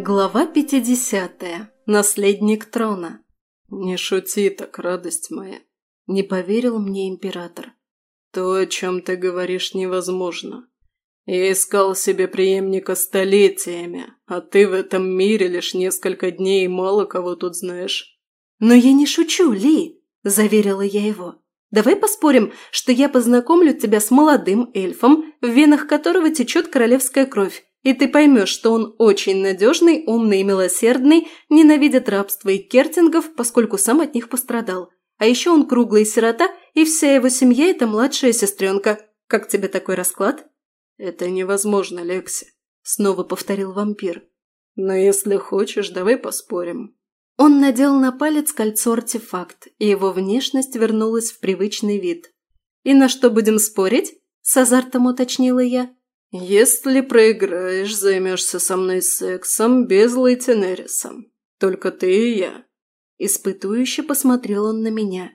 Глава 50. Наследник трона. «Не шути так, радость моя», – не поверил мне император. «То, о чем ты говоришь, невозможно. Я искал себе преемника столетиями, а ты в этом мире лишь несколько дней и мало кого тут знаешь». «Но я не шучу, Ли», – заверила я его. «Давай поспорим, что я познакомлю тебя с молодым эльфом, в венах которого течет королевская кровь, и ты поймешь, что он очень надежный, умный и милосердный, ненавидит рабство и кертингов, поскольку сам от них пострадал. А еще он круглый сирота, и вся его семья – это младшая сестренка. Как тебе такой расклад?» «Это невозможно, Лекси», – снова повторил вампир. «Но если хочешь, давай поспорим». Он надел на палец кольцо-артефакт, и его внешность вернулась в привычный вид. «И на что будем спорить?» – с азартом уточнила я. «Если проиграешь, займешься со мной сексом без Лейтенериса. Только ты и я». Испытующе посмотрел он на меня.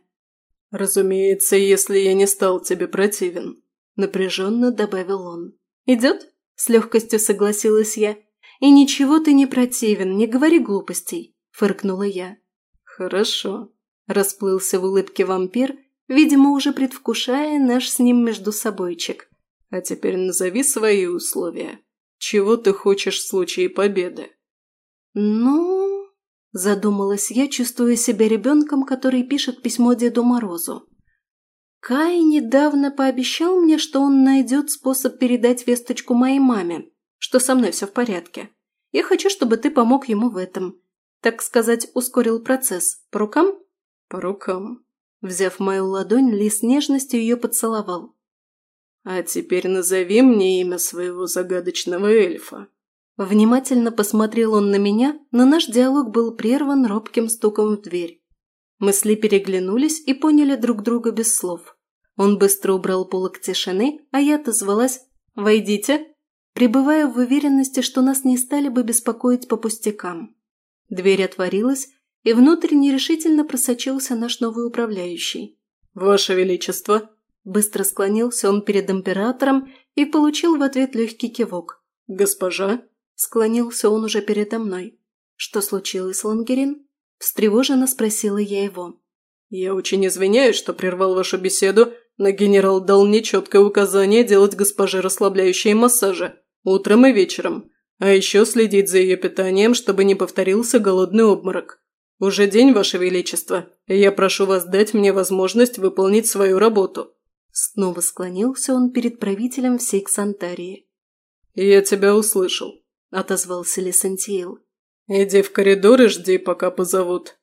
«Разумеется, если я не стал тебе противен», – напряженно добавил он. «Идет?» – с легкостью согласилась я. «И ничего ты не противен, не говори глупостей», – фыркнула я. «Хорошо», – расплылся в улыбке вампир, видимо, уже предвкушая наш с ним между собойчик. А теперь назови свои условия. Чего ты хочешь в случае победы?» «Ну...» – задумалась я, чувствуя себя ребенком, который пишет письмо Деду Морозу. Кай недавно пообещал мне, что он найдет способ передать весточку моей маме, что со мной все в порядке. Я хочу, чтобы ты помог ему в этом. Так сказать, ускорил процесс. По рукам? По рукам. Взяв мою ладонь, Ли с нежностью ее поцеловал. «А теперь назови мне имя своего загадочного эльфа». Внимательно посмотрел он на меня, но наш диалог был прерван робким стуком в дверь. Мы с Ли переглянулись и поняли друг друга без слов. Он быстро убрал полок тишины, а я отозвалась «Войдите», пребывая в уверенности, что нас не стали бы беспокоить по пустякам. Дверь отворилась, и внутрь нерешительно просочился наш новый управляющий. «Ваше Величество!» Быстро склонился он перед императором и получил в ответ легкий кивок. «Госпожа?» Склонился он уже передо мной. «Что случилось, Лангерин?» Встревоженно спросила я его. «Я очень извиняюсь, что прервал вашу беседу, но генерал дал мне четкое указание делать госпоже расслабляющие массажи. Утром и вечером. А еще следить за ее питанием, чтобы не повторился голодный обморок. Уже день, ваше величество, и я прошу вас дать мне возможность выполнить свою работу». Снова склонился он перед правителем всей Ксантарии. «Я тебя услышал», – отозвался Лесантиил. «Иди в коридор и жди, пока позовут».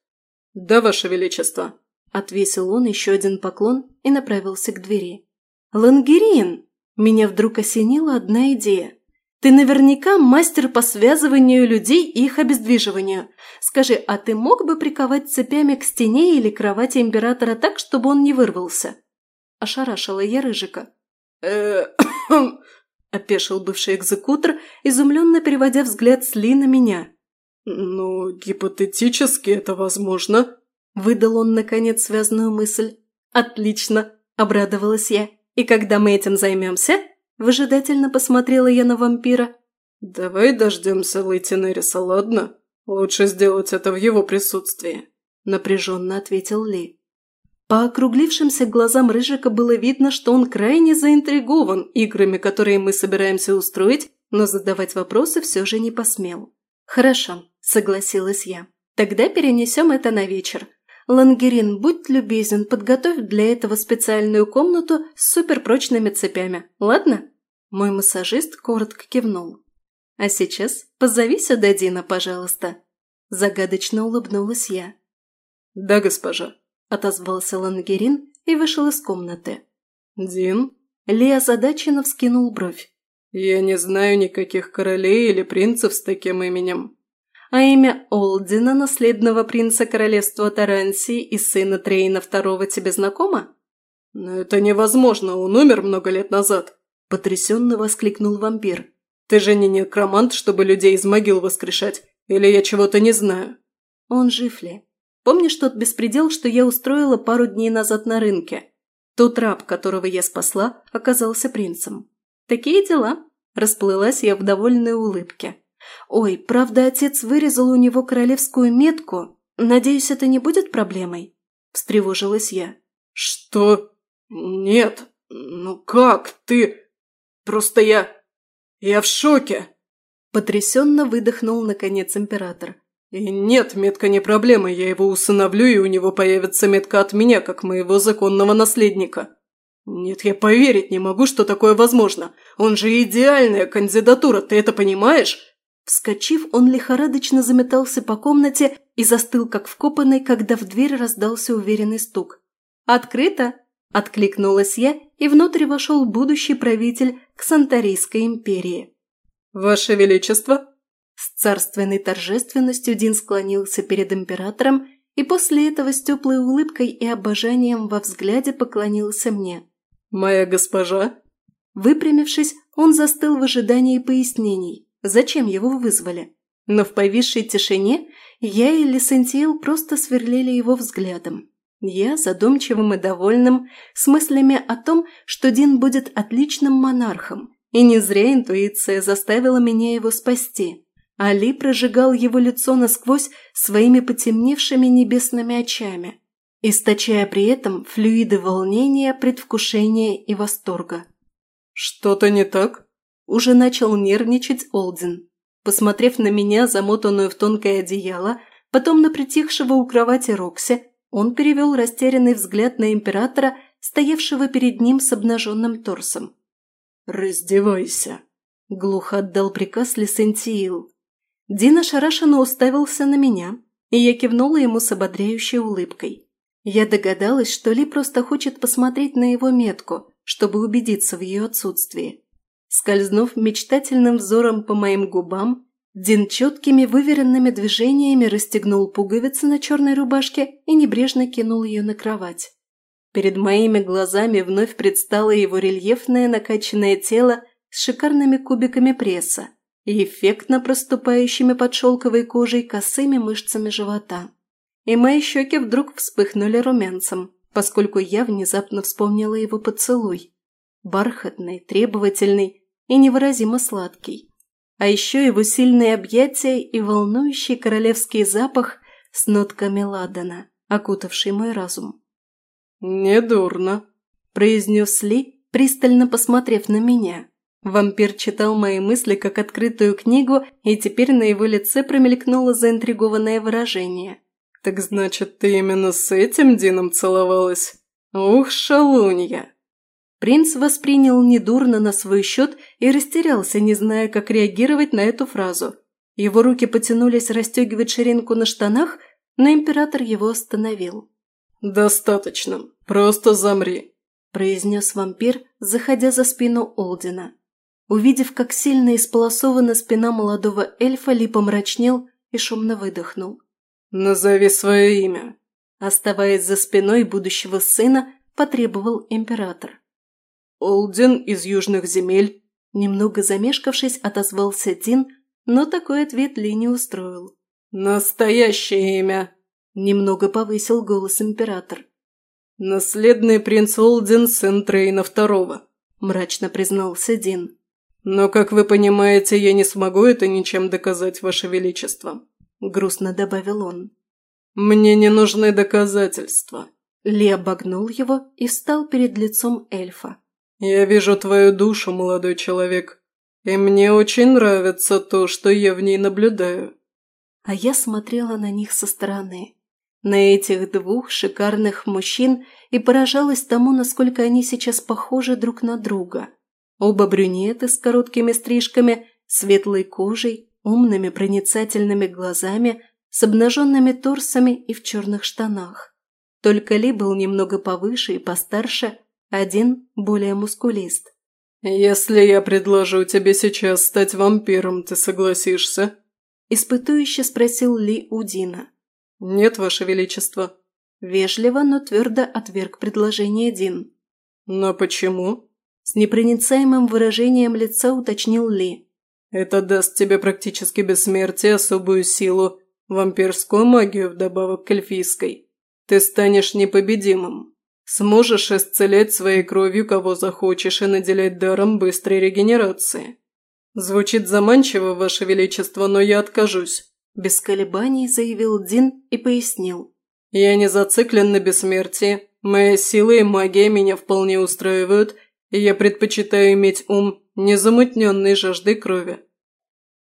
«Да, Ваше Величество», – отвесил он еще один поклон и направился к двери. «Лангерин!» – меня вдруг осенила одна идея. «Ты наверняка мастер по связыванию людей и их обездвиживанию. Скажи, а ты мог бы приковать цепями к стене или кровати императора так, чтобы он не вырвался?» Ошарашила я Рыжика. э опешил бывший экзекутор, изумленно переводя взгляд с Ли на меня. «Ну, гипотетически это возможно», – выдал он, наконец, связанную мысль. «Отлично!» – обрадовалась я. «И когда мы этим займемся?» – выжидательно посмотрела я на вампира. «Давай дождемся Лейтенериса, ладно? Лучше сделать это в его присутствии», – напряженно ответил Ли. По округлившимся глазам Рыжика было видно, что он крайне заинтригован играми, которые мы собираемся устроить, но задавать вопросы все же не посмел. «Хорошо», – согласилась я. «Тогда перенесем это на вечер. Лангерин, будь любезен, подготовь для этого специальную комнату с суперпрочными цепями, ладно?» Мой массажист коротко кивнул. «А сейчас позови сюда Дина, пожалуйста». Загадочно улыбнулась я. «Да, госпожа», отозвался Лангерин и вышел из комнаты. «Дин?» Ли озадаченно вскинул бровь. «Я не знаю никаких королей или принцев с таким именем». «А имя Олдина, наследного принца королевства Тарансии и сына Трейна II, тебе знакомо?» «Но это невозможно, он умер много лет назад», – потрясенно воскликнул вампир. «Ты же не некромант, чтобы людей из могил воскрешать, или я чего-то не знаю?» «Он жив ли?» Помнишь тот беспредел, что я устроила пару дней назад на рынке? Тот раб, которого я спасла, оказался принцем. Такие дела. Расплылась я в довольной улыбке. Ой, правда, отец вырезал у него королевскую метку. Надеюсь, это не будет проблемой?» – встревожилась я. «Что? Нет. Ну как ты? Просто я... я в шоке!» Потрясенно выдохнул, наконец, император. «И нет, метка не проблема, я его усыновлю, и у него появится метка от меня, как моего законного наследника. Нет, я поверить не могу, что такое возможно. Он же идеальная кандидатура, ты это понимаешь?» Вскочив, он лихорадочно заметался по комнате и застыл, как вкопанный, когда в дверь раздался уверенный стук. «Открыто!» – откликнулась я, и внутрь вошел будущий правитель Ксантарийской империи. «Ваше Величество!» С царственной торжественностью Дин склонился перед императором и после этого с теплой улыбкой и обожанием во взгляде поклонился мне. «Моя госпожа?» Выпрямившись, он застыл в ожидании пояснений, зачем его вызвали. Но в повисшей тишине я и Лесентиэл просто сверлили его взглядом. Я, задумчивым и довольным, с мыслями о том, что Дин будет отличным монархом, и не зря интуиция заставила меня его спасти. Али прожигал его лицо насквозь своими потемневшими небесными очами, источая при этом флюиды волнения, предвкушения и восторга. «Что-то не так?» Уже начал нервничать Олдин. Посмотрев на меня, замотанную в тонкое одеяло, потом на притихшего у кровати Рокси, он перевел растерянный взгляд на императора, стоявшего перед ним с обнаженным торсом. «Раздевайся!» – глухо отдал приказ Лисентиил. Дина шарашенно уставился на меня, и я кивнула ему с ободряющей улыбкой. Я догадалась, что Ли просто хочет посмотреть на его метку, чтобы убедиться в ее отсутствии. Скользнув мечтательным взором по моим губам, Дин четкими выверенными движениями расстегнул пуговицы на черной рубашке и небрежно кинул ее на кровать. Перед моими глазами вновь предстало его рельефное накачанное тело с шикарными кубиками пресса и эффектно проступающими под шелковой кожей косыми мышцами живота. И мои щеки вдруг вспыхнули румянцем, поскольку я внезапно вспомнила его поцелуй. Бархатный, требовательный и невыразимо сладкий. А еще его сильные объятия и волнующий королевский запах с нотками ладана, окутавший мой разум. «Недурно», – произнес Ли, пристально посмотрев на меня. Вампир читал мои мысли как открытую книгу, и теперь на его лице промелькнуло заинтригованное выражение. «Так значит, ты именно с этим Дином целовалась? Ух, шалунья!» Принц воспринял недурно на свой счет и растерялся, не зная, как реагировать на эту фразу. Его руки потянулись расстегивать ширинку на штанах, но император его остановил. «Достаточно. Просто замри», – произнес вампир, заходя за спину Олдина. Увидев, как сильно исполосована спина молодого эльфа, Ли помрачнел и шумно выдохнул. «Назови свое имя», – оставаясь за спиной будущего сына, потребовал император. «Олдин из южных земель», – немного замешкавшись, отозвался Дин, но такой ответ Ли не устроил. «Настоящее имя», Немного повысил голос император. «Наследный принц Олден, сын Трейна Второго», – мрачно признался Дин. «Но, как вы понимаете, я не смогу это ничем доказать, Ваше Величество», – грустно добавил он. «Мне не нужны доказательства». Ли обогнул его и встал перед лицом эльфа. «Я вижу твою душу, молодой человек, и мне очень нравится то, что я в ней наблюдаю». А я смотрела на них со стороны на этих двух шикарных мужчин и поражалась тому, насколько они сейчас похожи друг на друга. Оба брюнеты с короткими стрижками, светлой кожей, умными проницательными глазами, с обнаженными торсами и в черных штанах. Только Ли был немного повыше и постарше, один более мускулист. «Если я предложу тебе сейчас стать вампиром, ты согласишься?» Испытующе спросил Ли у Дина. «Нет, Ваше Величество». Вежливо, но твердо отверг предложение Дин. «Но почему?» С непроницаемым выражением лица уточнил Ли. «Это даст тебе практически бессмертие, особую силу, вампирскую магию вдобавок к эльфийской. Ты станешь непобедимым. Сможешь исцелять своей кровью кого захочешь и наделять даром быстрой регенерации. Звучит заманчиво, Ваше Величество, но я откажусь. Без колебаний заявил Дин и пояснил. Я не зациклен на бессмертии. Моя сила и магия меня вполне устраивают, я предпочитаю иметь ум, незамутненный жаждой крови.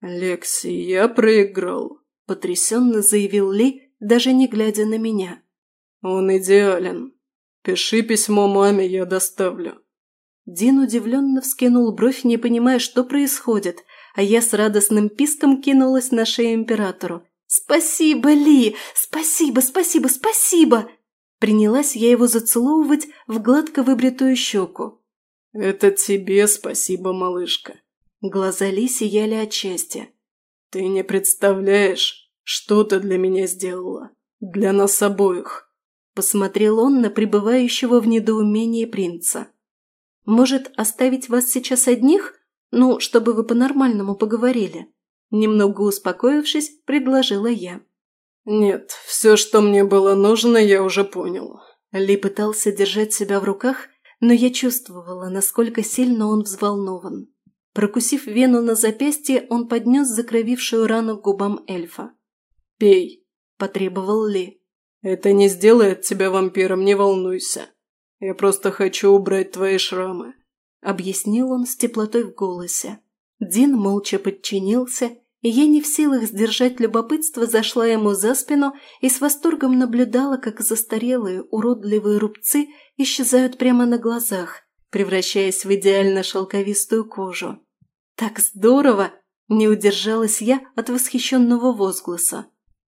«Лекси, я проиграл», – потрясенно заявил Ли, даже не глядя на меня. «Он идеален. Пиши письмо маме, я доставлю». Дин удивленно вскинул бровь, не понимая, что происходит, а я с радостным писком кинулась на шею императору. «Спасибо, Ли! Спасибо, спасибо, спасибо!» Принялась я его зацеловывать в гладко выбритую щеку. «Это тебе спасибо, малышка». Глаза Ли сияли от счастья. «Ты не представляешь, что ты для меня сделала. Для нас обоих». Посмотрел он на пребывающего в недоумении принца. «Может, оставить вас сейчас одних? Ну, чтобы вы по-нормальному поговорили?» Немного успокоившись, предложила я. «Нет, все, что мне было нужно, я уже понял». Ли пытался держать себя в руках, но я чувствовала, насколько сильно он взволнован. Прокусив вену на запястье, он поднес закровившую рану к губам эльфа. «Пей», – потребовал Ли. «Это не сделает тебя вампиром, не волнуйся. Я просто хочу убрать твои шрамы», – объяснил он с теплотой в голосе. Дин молча подчинился, и я не в силах сдержать любопытство зашла ему за спину и с восторгом наблюдала, как застарелые, уродливые рубцы исчезают прямо на глазах, превращаясь в идеально шелковистую кожу. «Так здорово!» – не удержалась я от восхищенного возгласа.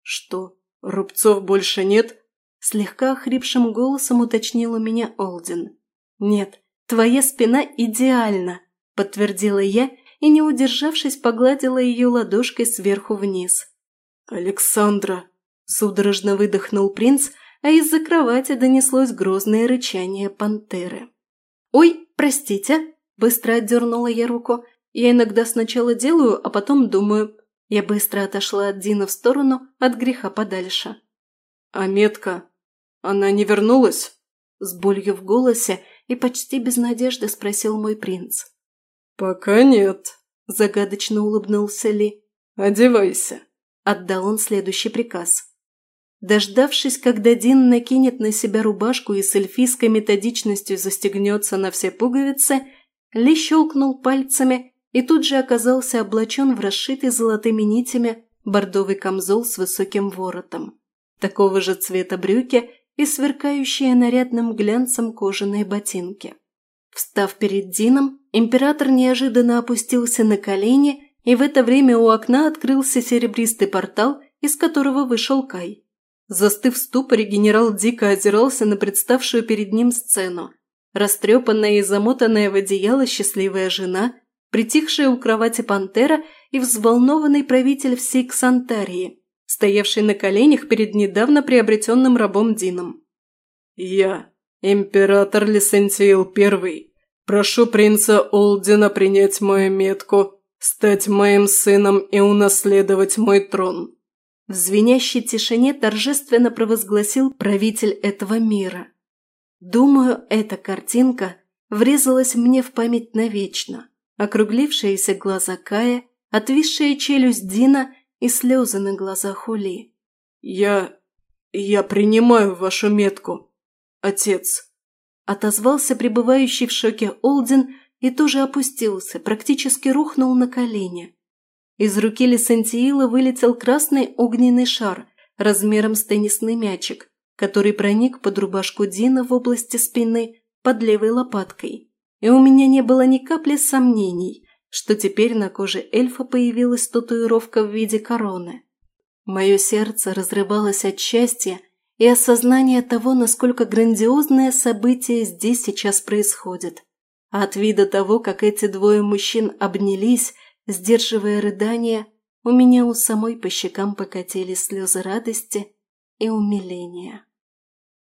«Что, рубцов больше нет?» – слегка охрипшим голосом уточнил у меня Олдин. «Нет, твоя спина идеальна!» – подтвердила я и, не удержавшись, погладила ее ладошкой сверху вниз. «Александра!» – судорожно выдохнул принц, а из-за кровати донеслось грозное рычание пантеры. «Ой, простите!» – быстро отдернула я руку. «Я иногда сначала делаю, а потом думаю». Я быстро отошла от Дина в сторону, от греха подальше. «А метка? Она не вернулась?» С болью в голосе и почти без надежды спросил мой принц. «Пока нет», – загадочно улыбнулся Ли. «Одевайся», – отдал он следующий приказ. Дождавшись, когда Дин накинет на себя рубашку и с эльфийской методичностью застегнется на все пуговицы, Ли щелкнул пальцами и тут же оказался облачен в расшитый золотыми нитями бордовый камзол с высоким воротом, такого же цвета брюки и сверкающие нарядным глянцем кожаные ботинки. Встав перед Дином, император неожиданно опустился на колени, и в это время у окна открылся серебристый портал, из которого вышел Кай. Застыв в ступоре, генерал дико озирался на представшую перед ним сцену. Растрепанная и замотанная в одеяло счастливая жена, притихшая у кровати пантера и взволнованный правитель всей Ксантарии, стоявший на коленях перед недавно приобретенным рабом Дином. «Я, император Лисентиил I, Прошу принца Олдина принять мою метку, стать моим сыном и унаследовать мой трон». В звенящей тишине торжественно провозгласил правитель этого мира. Думаю, эта картинка врезалась мне в память навечно. Округлившиеся глаза Кая, отвисшая челюсть Дина и слезы на глазах Ули. «Я... я принимаю вашу метку, отец», Отозвался пребывающий в шоке Олдин и тоже опустился, практически рухнул на колени. Из руки Лисантиила вылетел красный огненный шар размером с теннисный мячик, который проник под рубашку Дина в области спины под левой лопаткой. И у меня не было ни капли сомнений, что теперь на коже эльфа появилась татуировка в виде короны. Мое сердце разрывалось от счастья и осознание того, насколько грандиозное событие здесь сейчас происходит. А от вида того, как эти двое мужчин обнялись, сдерживая рыдания, у меня у самой по щекам покатились слезы радости и умиления.